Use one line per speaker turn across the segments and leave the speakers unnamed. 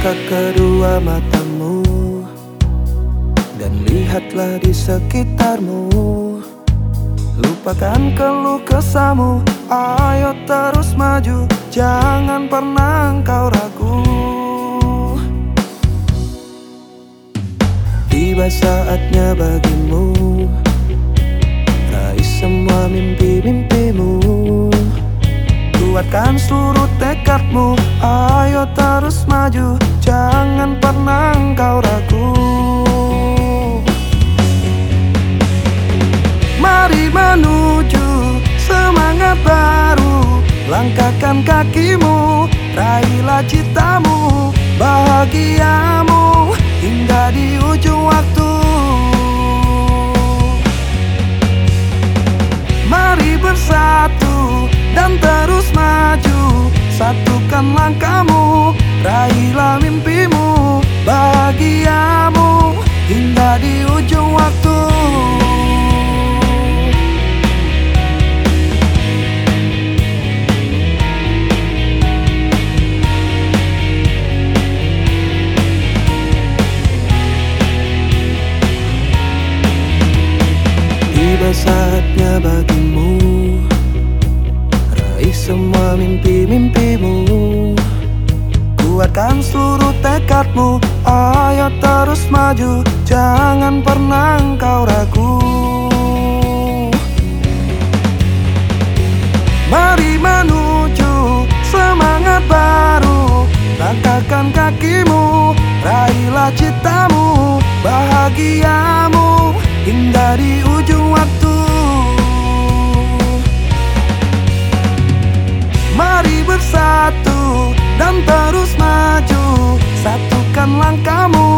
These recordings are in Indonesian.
Buka kedua matamu? Dan lihatlah di sekitarmu. Lupakan keluh kesamu. Ayo terus maju. Jangan pernah engkau ragu. Tiba saatnya bagimu. Raih semua mimpi-mimpimu Kuatkan seluruh tekadmu. Ayo terus maju. Jangan pernah engkau ragu. Mari menuju semangat baru. Langkahkan kakimu. Raihlah citamu. Bahagiamu. Hingga di ujung waktu Di ujung waktu. Tiba saatnya bagimu Raih semua mimpi-mimpimu Kuatkan seluruh tekadmu Ayo terus maju Jangan pernah engkau ragu. Mari menuju semangat baru Langkahkan kakimu Raihlah citamu Bahagiamu Hingga di ujung waktu. Mari bersatu dan terus langkahmu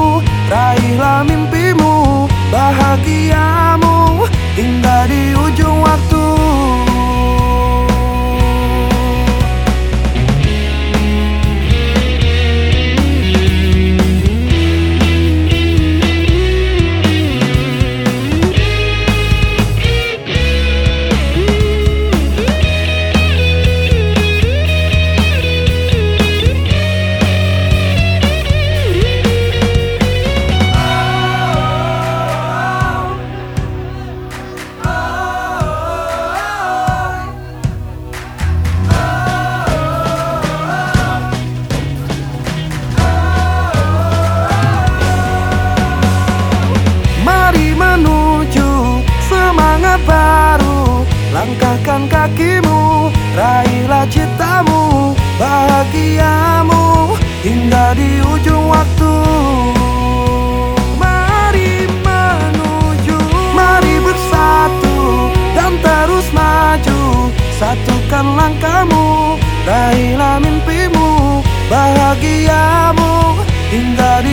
Langkahkan kakimu Raihlah citamu Bahagiamu Hingga di ujung waktu. Mari menuju Mari bersatu Dan terus maju. Satukan langkahmu Raihlah mimpimu Bahagiamu Hingga di